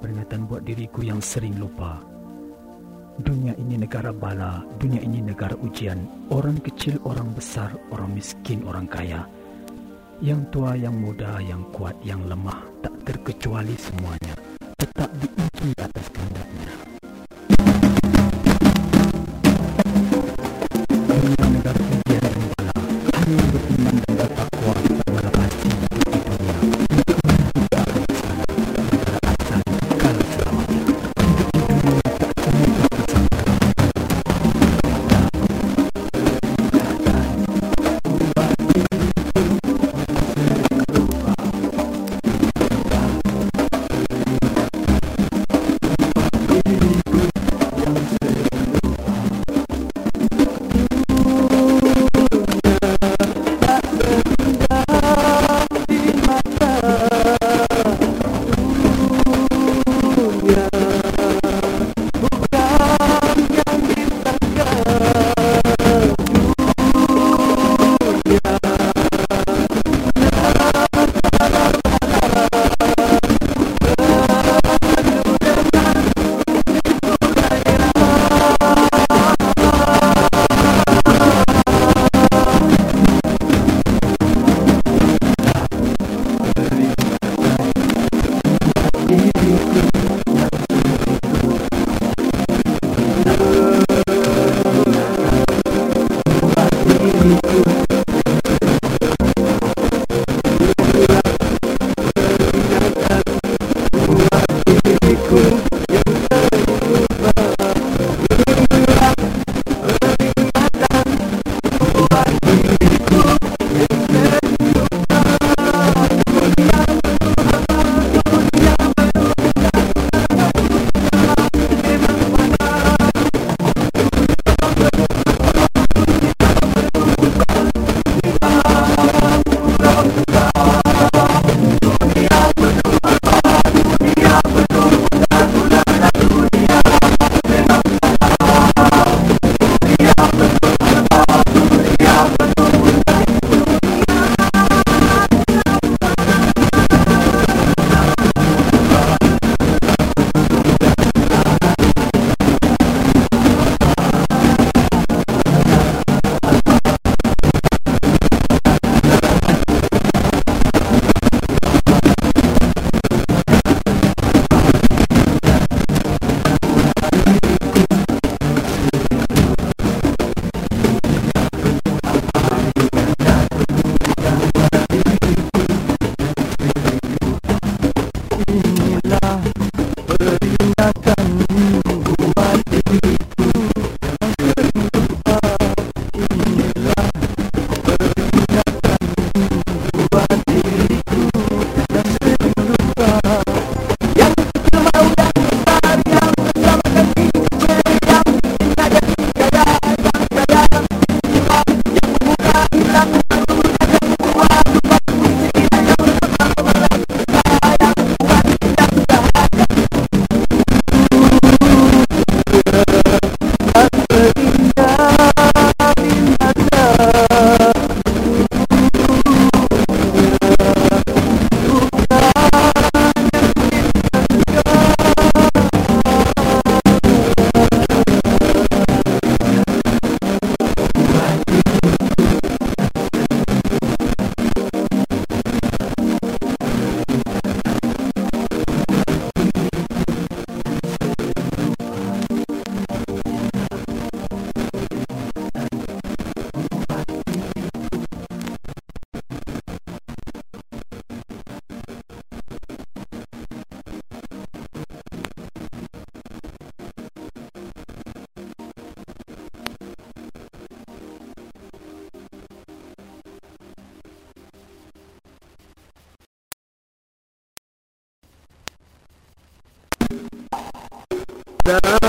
Peringatan buat diriku yang sering lupa. Dunia ini negara bala, dunia ini negara ujian. Orang kecil, orang besar, orang miskin, orang kaya. Yang tua, yang muda, yang kuat, yang lemah, tak terkecuali semuanya. Tetap diuji Yeah.